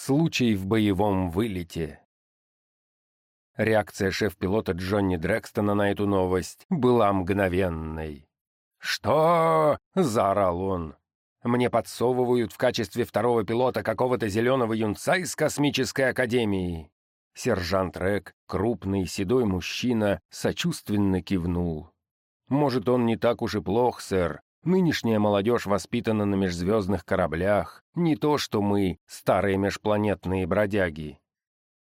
Случай в боевом вылете. Реакция шеф-пилота Джонни Дрекстона на эту новость была мгновенной. «Что?» — заорал он. «Мне подсовывают в качестве второго пилота какого-то зеленого юнца из космической академии». Сержант Рек, крупный седой мужчина, сочувственно кивнул. «Может, он не так уж и плох, сэр, Нынешняя молодежь воспитана на межзвездных кораблях, не то что мы, старые межпланетные бродяги».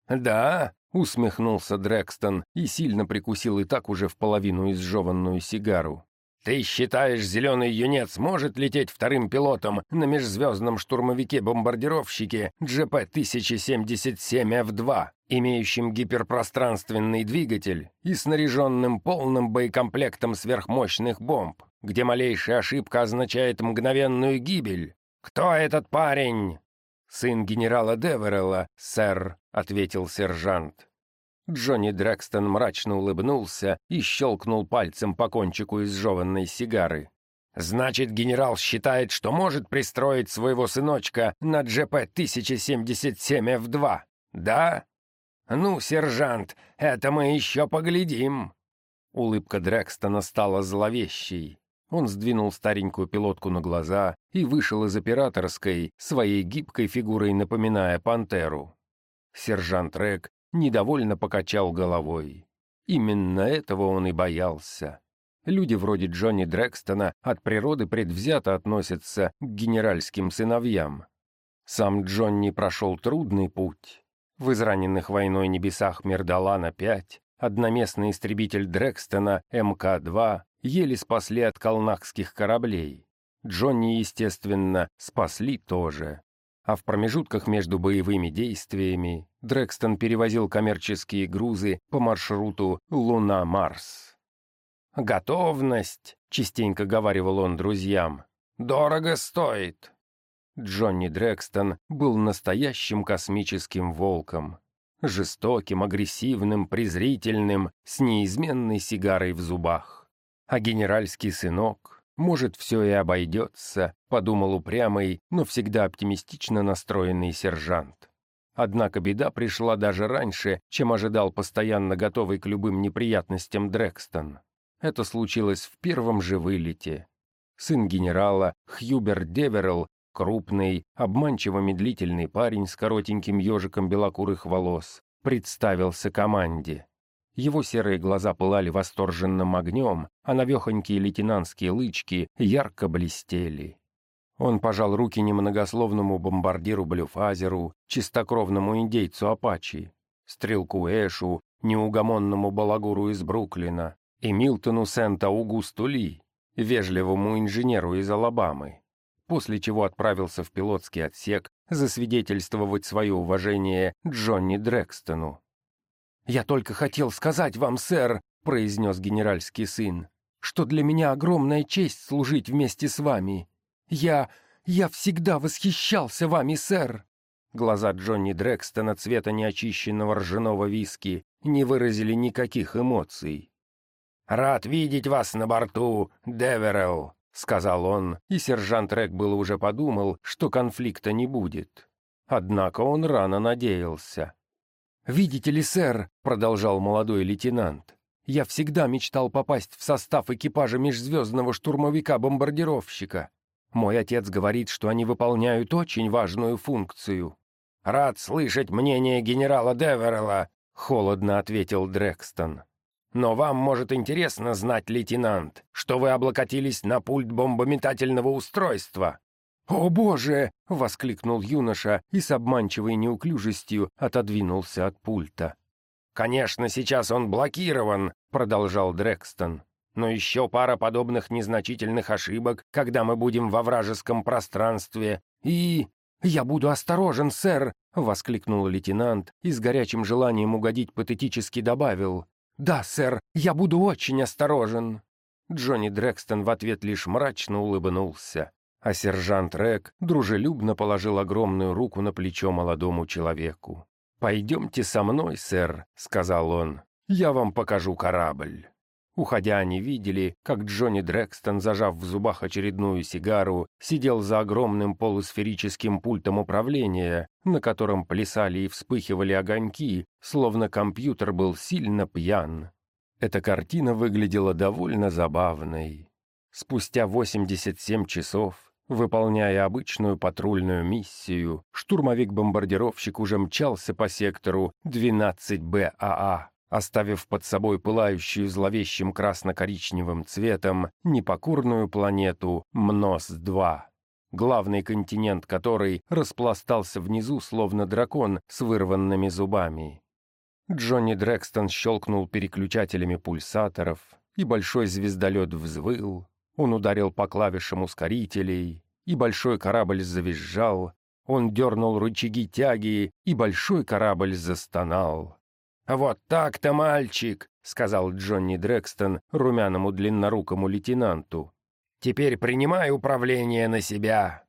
«Да?» — усмехнулся Дрекстон и сильно прикусил и так уже в половину изжеванную сигару. «Ты считаешь, зеленый юнец может лететь вторым пилотом на межзвездном штурмовике-бомбардировщике GP-1077F2, имеющем гиперпространственный двигатель и снаряженным полным боекомплектом сверхмощных бомб, где малейшая ошибка означает мгновенную гибель? Кто этот парень?» «Сын генерала Деверелла, сэр», — ответил сержант. Джонни Дрекстон мрачно улыбнулся и щелкнул пальцем по кончику изжеванной сигары. «Значит, генерал считает, что может пристроить своего сыночка на ГП-1077F2, да? Ну, сержант, это мы еще поглядим!» Улыбка Дрекстона стала зловещей. Он сдвинул старенькую пилотку на глаза и вышел из операторской, своей гибкой фигурой напоминая пантеру. Сержант Рек недовольно покачал головой. Именно этого он и боялся. Люди вроде Джонни Дрекстона от природы предвзято относятся к генеральским сыновьям. Сам Джонни прошел трудный путь. В израненных войной небесах Мердалана-5 одноместный истребитель Дрекстона МК-2 еле спасли от колнахских кораблей. Джонни, естественно, спасли тоже а в промежутках между боевыми действиями Дрекстон перевозил коммерческие грузы по маршруту Луна-Марс. «Готовность», — частенько говаривал он друзьям, — «дорого стоит». Джонни Дрекстон был настоящим космическим волком. Жестоким, агрессивным, презрительным, с неизменной сигарой в зубах. А генеральский сынок может, все и обойдется, подумал упрямый, но всегда оптимистично настроенный сержант. Однако беда пришла даже раньше, чем ожидал постоянно готовый к любым неприятностям Дрекстон. Это случилось в первом же вылете. Сын генерала, Хьюбер Деверелл, крупный, обманчиво медлительный парень с коротеньким ежиком белокурых волос, представился команде. Его серые глаза пылали восторженным огнем, а навехонькие лейтенантские лычки ярко блестели. Он пожал руки немногословному бомбардиру Блюфазеру, чистокровному индейцу Апачи, стрелку Эшу, неугомонному балагуру из Бруклина и Милтону Сент-Аугусту Ли, вежливому инженеру из Алабамы, после чего отправился в пилотский отсек засвидетельствовать свое уважение Джонни Дрекстону, «Я только хотел сказать вам, сэр», — произнес генеральский сын, «что для меня огромная честь служить вместе с вами. Я... я всегда восхищался вами, сэр». Глаза Джонни Дрекстона цвета неочищенного ржаного виски не выразили никаких эмоций. «Рад видеть вас на борту, Деверелл», — сказал он, и сержант Рек было уже подумал, что конфликта не будет. Однако он рано надеялся. «Видите ли, сэр», — продолжал молодой лейтенант, «я всегда мечтал попасть в состав экипажа межзвездного штурмовика-бомбардировщика. Мой отец говорит, что они выполняют очень важную функцию». «Рад слышать мнение генерала Деверелла», — холодно ответил Дрекстон. «Но вам, может, интересно знать, лейтенант, что вы облокотились на пульт бомбометательного устройства, «О, Боже!» — воскликнул юноша и с обманчивой неуклюжестью отодвинулся от пульта. «Конечно, сейчас он блокирован», — продолжал Дрекстон. «Но еще пара подобных незначительных ошибок, когда мы будем во вражеском пространстве. И...» «Я буду осторожен, сэр!» — воскликнул лейтенант и с горячим желанием угодить патетически добавил. «Да, сэр, я буду очень осторожен!» Джонни Дрекстон в ответ лишь мрачно улыбнулся а сержант Рек дружелюбно положил огромную руку на плечо молодому человеку. «Пойдемте со мной, сэр», — сказал он. «Я вам покажу корабль». Уходя, они видели, как Джонни Дрекстон, зажав в зубах очередную сигару, сидел за огромным полусферическим пультом управления, на котором плясали и вспыхивали огоньки, словно компьютер был сильно пьян. Эта картина выглядела довольно забавной. Спустя 87 часов, выполняя обычную патрульную миссию, штурмовик-бомбардировщик уже мчался по сектору 12БАА оставив под собой пылающую зловещим красно-коричневым цветом непокорную планету Мнос-2, главный континент которой распластался внизу, словно дракон с вырванными зубами. Джонни Дрекстон щелкнул переключателями пульсаторов, и большой звездолет взвыл, он ударил по клавишам ускорителей, и большой корабль завизжал, он дернул рычаги тяги, и большой корабль застонал. «Вот так-то, мальчик!» — сказал Джонни Дрекстон румяному длиннорукому лейтенанту. «Теперь принимай управление на себя!»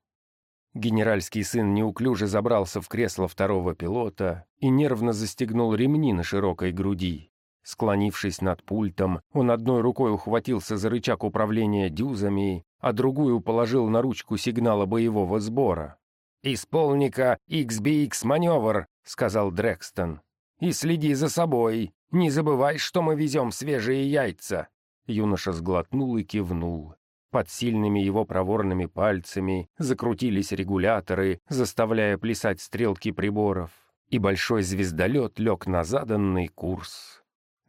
Генеральский сын неуклюже забрался в кресло второго пилота и нервно застегнул ремни на широкой груди. Склонившись над пультом, он одной рукой ухватился за рычаг управления дюзами, а другую положил на ручку сигнала боевого сбора. «Исполника XBX-маневр», — сказал Дрекстон. И следи за собой. Не забывай, что мы везем свежие яйца». Юноша сглотнул и кивнул. Под сильными его проворными пальцами закрутились регуляторы, заставляя плясать стрелки приборов, и большой звездолет лег на заданный курс.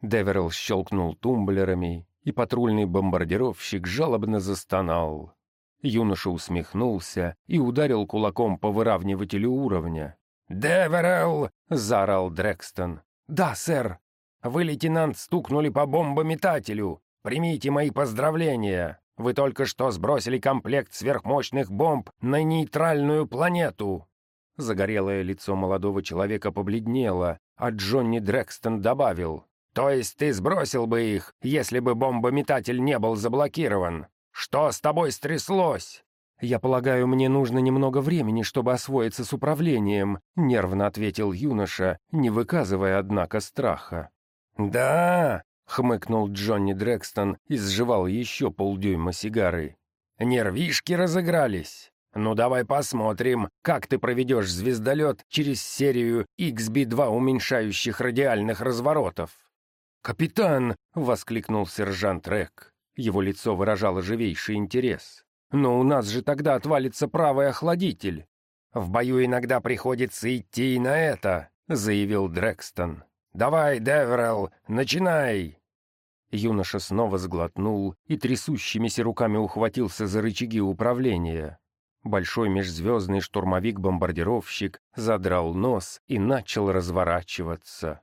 Деверл щелкнул тумблерами, и патрульный бомбардировщик жалобно застонал. Юноша усмехнулся и ударил кулаком по выравнивателю уровня. «Деверелл!» — заорал Дрекстон. «Да, сэр. Вы, лейтенант, стукнули по бомбометателю. Примите мои поздравления. Вы только что сбросили комплект сверхмощных бомб на нейтральную планету». Загорелое лицо молодого человека побледнело, а Джонни Дрекстон добавил. «То есть ты сбросил бы их, если бы бомбометатель не был заблокирован? Что с тобой стряслось?» «Я полагаю, мне нужно немного времени, чтобы освоиться с управлением», — нервно ответил юноша, не выказывая, однако, страха. «Да», — хмыкнул Джонни Дрекстон и сживал еще полдюйма сигары. «Нервишки разыгрались. Ну давай посмотрим, как ты проведешь звездолет через серию XB-2 уменьшающих радиальных разворотов». «Капитан!» — воскликнул сержант Рек. Его лицо выражало живейший интерес. Но у нас же тогда отвалится правый охладитель. В бою иногда приходится идти и на это, заявил Дрекстон. Давай, Деверелл, начинай. Юноша снова сглотнул и трясущимися руками ухватился за рычаги управления. Большой межзвездный штурмовик-бомбардировщик задрал нос и начал разворачиваться.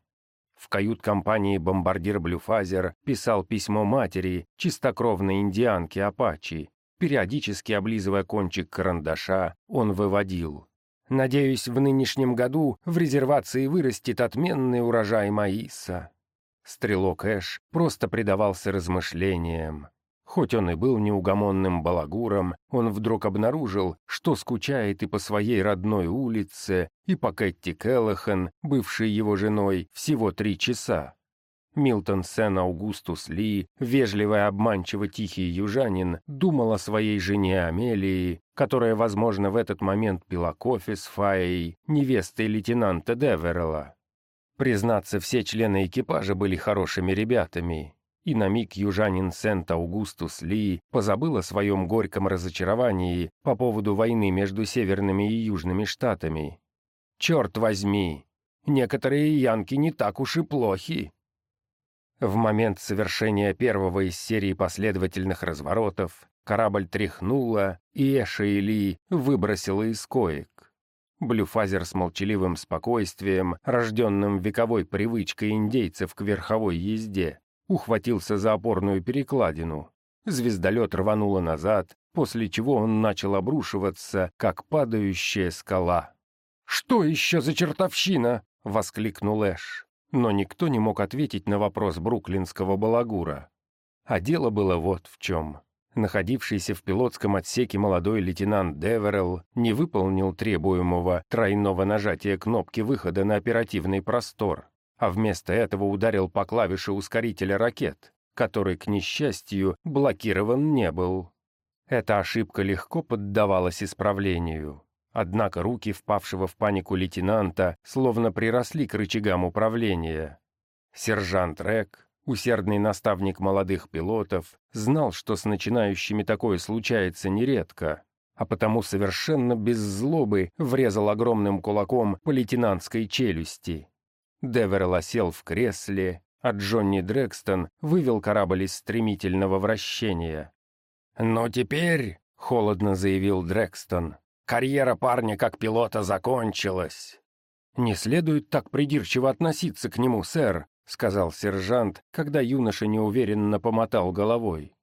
В кают-компании бомбардир Блюфазер писал письмо матери, чистокровной индианке Апачи, Периодически облизывая кончик карандаша, он выводил. «Надеюсь, в нынешнем году в резервации вырастет отменный урожай маиса». Стрелок Эш просто предавался размышлениям. Хоть он и был неугомонным балагуром, он вдруг обнаружил, что скучает и по своей родной улице, и по Кэтти Келлахан, бывшей его женой, всего три часа. Милтон Сен-Аугустус Ли, вежливый обманчиво тихий южанин, думал о своей жене Амелии, которая, возможно, в этот момент пила кофе с Фаей, невестой лейтенанта Деверелла. Признаться, все члены экипажа были хорошими ребятами, и на миг южанин Сент-Аугустус Ли позабыл о своем горьком разочаровании по поводу войны между северными и южными штатами. «Черт возьми! Некоторые янки не так уж и плохи!» В момент совершения первого из серии последовательных разворотов корабль тряхнуло, и Эша и Ли выбросило из коек. Блюфазер с молчаливым спокойствием, рожденным вековой привычкой индейцев к верховой езде, ухватился за опорную перекладину. Звездолет рвануло назад, после чего он начал обрушиваться, как падающая скала. «Что еще за чертовщина?» — воскликнул Эш. Но никто не мог ответить на вопрос бруклинского балагура. А дело было вот в чем. Находившийся в пилотском отсеке молодой лейтенант Деверелл не выполнил требуемого тройного нажатия кнопки выхода на оперативный простор, а вместо этого ударил по клавише ускорителя ракет, который, к несчастью, блокирован не был. Эта ошибка легко поддавалась исправлению. Однако руки впавшего в панику лейтенанта словно приросли к рычагам управления. Сержант Рек, усердный наставник молодых пилотов, знал, что с начинающими такое случается нередко, а потому совершенно без злобы врезал огромным кулаком по лейтенантской челюсти. Деверл осел в кресле, а Джонни Дрекстон вывел корабль из стремительного вращения. «Но теперь», — холодно заявил Дрекстон, Карьера парня как пилота закончилась. «Не следует так придирчиво относиться к нему, сэр», — сказал сержант, когда юноша неуверенно помотал головой.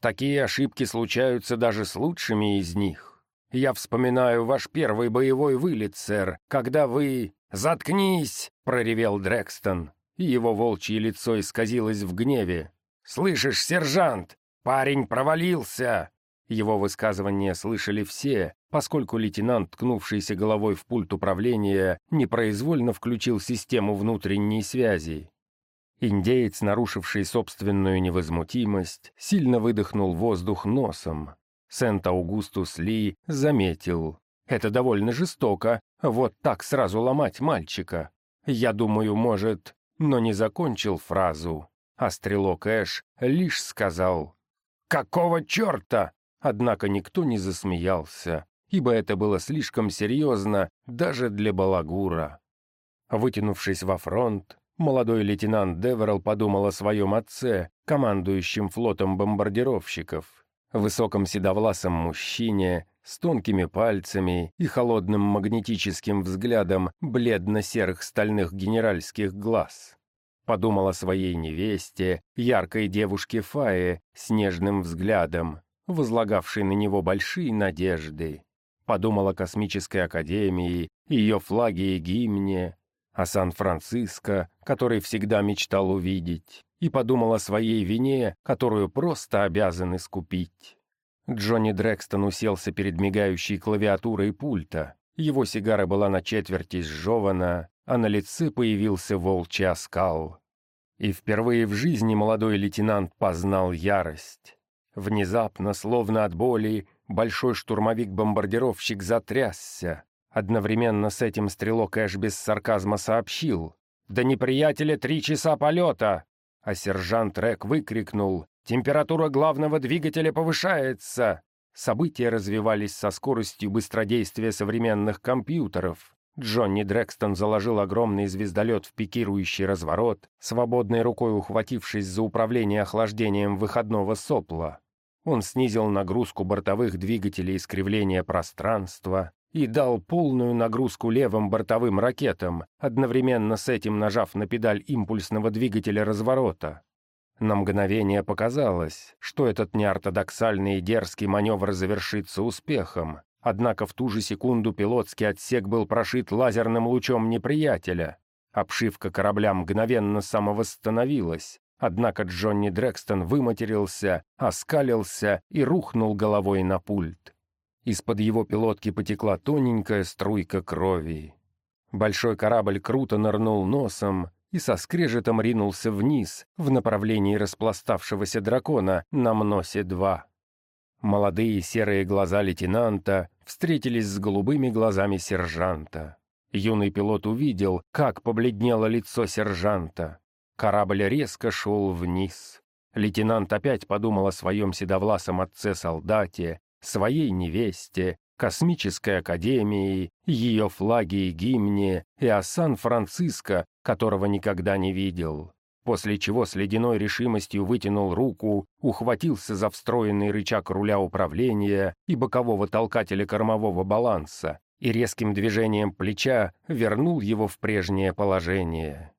«Такие ошибки случаются даже с лучшими из них. Я вспоминаю ваш первый боевой вылет, сэр, когда вы...» «Заткнись!» — проревел Дрекстон, и его волчье лицо исказилось в гневе. «Слышишь, сержант, парень провалился!» Его высказывания слышали все, поскольку лейтенант, ткнувшийся головой в пульт управления, непроизвольно включил систему внутренней связи. Индеец, нарушивший собственную невозмутимость, сильно выдохнул воздух носом. Сент-Аугустус Ли заметил. «Это довольно жестоко, вот так сразу ломать мальчика. Я думаю, может...» Но не закончил фразу, а стрелок Эш лишь сказал «Какого черта?» Однако никто не засмеялся, ибо это было слишком серьезно даже для балагура. Вытянувшись во фронт, молодой лейтенант Деверл подумал о своем отце, командующем флотом бомбардировщиков, высоком седовласом мужчине с тонкими пальцами и холодным магнетическим взглядом бледно-серых стальных генеральских глаз. Подумал о своей невесте, яркой девушке Фае с нежным взглядом, возлагавшей на него большие надежды подумал о космической академии, ее флаге и гимне, о Сан-Франциско, который всегда мечтал увидеть, и подумал о своей вине, которую просто обязан искупить. Джонни Дрекстон уселся перед мигающей клавиатурой пульта. Его сигара была на четверти сжевана, а на лице появился волчий оскал. И впервые в жизни молодой лейтенант познал ярость. Внезапно, словно от боли, большой штурмовик-бомбардировщик затрясся. Одновременно с этим стрелок Эш без сарказма сообщил. «До неприятеля три часа полета!» А сержант Рек выкрикнул. «Температура главного двигателя повышается!» События развивались со скоростью быстродействия современных компьютеров. Джонни Дрекстон заложил огромный звездолет в пикирующий разворот, свободной рукой ухватившись за управление охлаждением выходного сопла. Он снизил нагрузку бортовых двигателей искривления пространства и дал полную нагрузку левым бортовым ракетам, одновременно с этим нажав на педаль импульсного двигателя разворота. На мгновение показалось, что этот неортодоксальный и дерзкий маневр завершится успехом, однако в ту же секунду пилотский отсек был прошит лазерным лучом неприятеля. Обшивка корабля мгновенно самовосстановилась, Однако Джонни Дрекстон выматерился, оскалился и рухнул головой на пульт. Из-под его пилотки потекла тоненькая струйка крови. Большой корабль круто нырнул носом и со скрежетом ринулся вниз в направлении распластавшегося дракона на Мносе-2. Молодые серые глаза лейтенанта встретились с голубыми глазами сержанта. Юный пилот увидел, как побледнело лицо сержанта. Корабль резко шел вниз. Лейтенант опять подумал о своем седовласом отце-солдате, своей невесте, космической академии, ее флаге и гимне, и о Сан-Франциско, которого никогда не видел. После чего с ледяной решимостью вытянул руку, ухватился за встроенный рычаг руля управления и бокового толкателя кормового баланса и резким движением плеча вернул его в прежнее положение.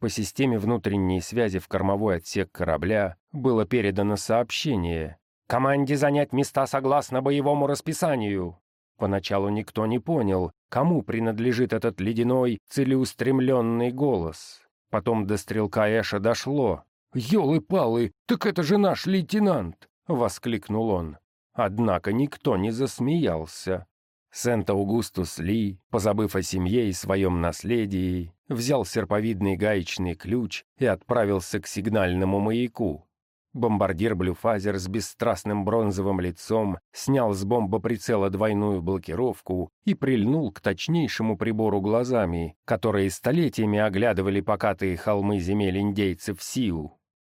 По системе внутренней связи в кормовой отсек корабля было передано сообщение «Команде занять места согласно боевому расписанию». Поначалу никто не понял, кому принадлежит этот ледяной, целеустремленный голос. Потом до стрелка Эша дошло. «Елы-палы, так это же наш лейтенант!» — воскликнул он. Однако никто не засмеялся. Сент-Аугустус Ли, позабыв о семье и своем наследии, взял серповидный гаечный ключ и отправился к сигнальному маяку, Бомбардир Блюфазер с бесстрастным бронзовым лицом снял с бомбоприцела двойную блокировку и прильнул к точнейшему прибору глазами, которые столетиями оглядывали покатые холмы земель индейцев Сиу.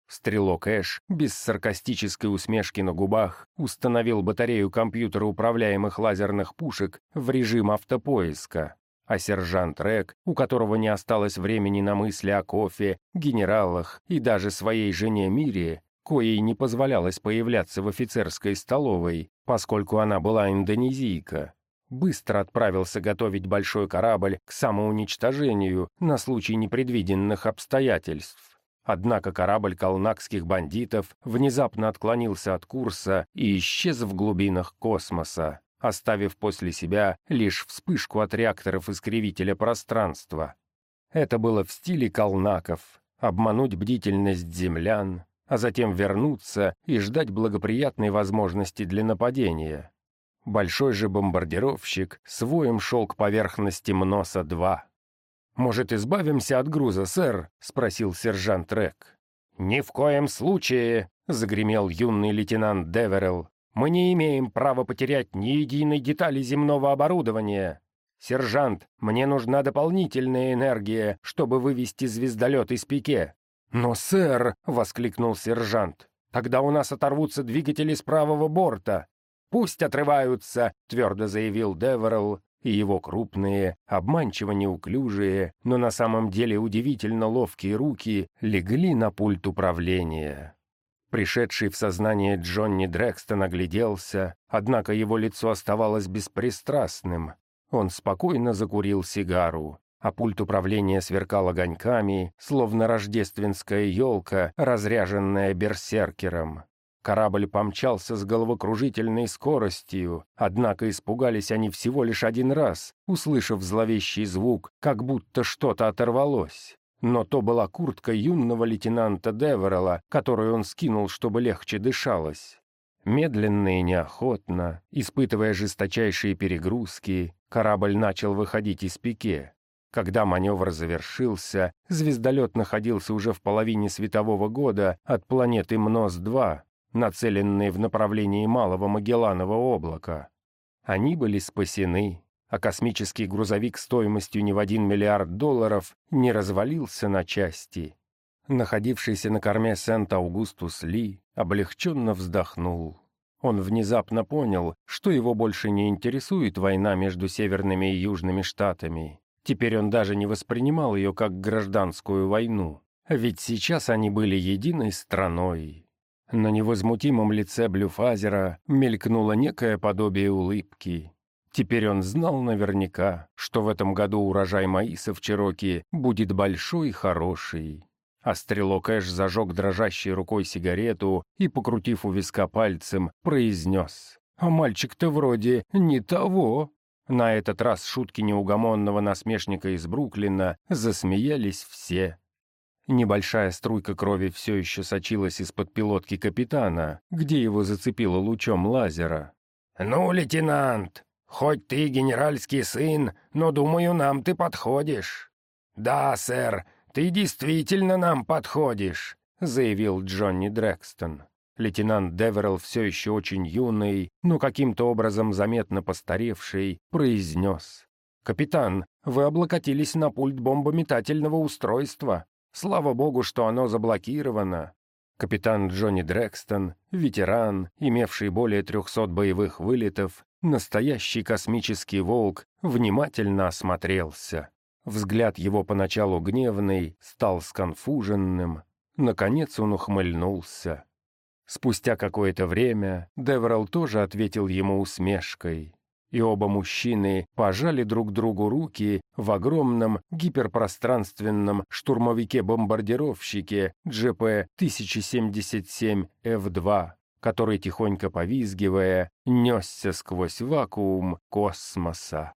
Стрелок Эш, без саркастической усмешки на губах, установил батарею компьютероуправляемых лазерных пушек в режим автопоиска, а сержант Рек, у которого не осталось времени на мысли о кофе, генералах и даже своей жене Мире, коей не позволялось появляться в офицерской столовой, поскольку она была индонезийка, быстро отправился готовить большой корабль к самоуничтожению на случай непредвиденных обстоятельств. Однако корабль колнакских бандитов внезапно отклонился от курса и исчез в глубинах космоса, оставив после себя лишь вспышку от реакторов искривителя пространства. Это было в стиле колнаков — обмануть бдительность землян, а затем вернуться и ждать благоприятной возможности для нападения. Большой же бомбардировщик своим шел к поверхности Мноса-2. «Может, избавимся от груза, сэр?» — спросил сержант Рек. «Ни в коем случае!» — загремел юный лейтенант Деверелл. «Мы не имеем права потерять ни единой детали земного оборудования. Сержант, мне нужна дополнительная энергия, чтобы вывести звездолет из пике. «Но, сэр!» — воскликнул сержант. «Тогда у нас оторвутся двигатели с правого борта». «Пусть отрываются!» — твердо заявил Деверелл, и его крупные, обманчиво неуклюжие, но на самом деле удивительно ловкие руки легли на пульт управления. Пришедший в сознание Джонни Дрекстон огляделся, однако его лицо оставалось беспристрастным. Он спокойно закурил сигару а пульт управления сверкал огоньками, словно рождественская елка, разряженная берсеркером. Корабль помчался с головокружительной скоростью, однако испугались они всего лишь один раз, услышав зловещий звук, как будто что-то оторвалось. Но то была куртка юного лейтенанта Деверела, которую он скинул, чтобы легче дышалось. Медленно и неохотно, испытывая жесточайшие перегрузки, корабль начал выходить из пике. Когда маневр завершился, звездолет находился уже в половине светового года от планеты МНОС-2, нацеленной в направлении Малого Магелланового облака. Они были спасены, а космический грузовик стоимостью не в один миллиард долларов не развалился на части. Находившийся на корме Сент-Аугустус Ли облегченно вздохнул. Он внезапно понял, что его больше не интересует война между северными и южными штатами, Теперь он даже не воспринимал ее как гражданскую войну, ведь сейчас они были единой страной. На невозмутимом лице Блюфазера мелькнуло некое подобие улыбки. Теперь он знал наверняка, что в этом году урожай маиса в Чироки будет большой и хороший. А стрелок Эш зажег дрожащей рукой сигарету и, покрутив у виска пальцем, произнес. «А мальчик-то вроде не того». На этот раз шутки неугомонного насмешника из Бруклина засмеялись все. Небольшая струйка крови все еще сочилась из-под пилотки капитана, где его зацепило лучом лазера. «Ну, лейтенант, хоть ты генеральский сын, но, думаю, нам ты подходишь». «Да, сэр, ты действительно нам подходишь», — заявил Джонни Дрекстон. Лейтенант Деверелл, все еще очень юный, но каким-то образом заметно постаревший, произнес. «Капитан, вы облокотились на пульт бомбометательного устройства. Слава богу, что оно заблокировано». Капитан Джонни Дрекстон, ветеран, имевший более трехсот боевых вылетов, настоящий космический волк, внимательно осмотрелся. Взгляд его поначалу гневный, стал сконфуженным. Наконец он ухмыльнулся. Спустя какое-то время Деврал тоже ответил ему усмешкой, и оба мужчины пожали друг другу руки в огромном гиперпространственном штурмовике-бомбардировщике GP-1077F2, который, тихонько повизгивая, несся сквозь вакуум космоса.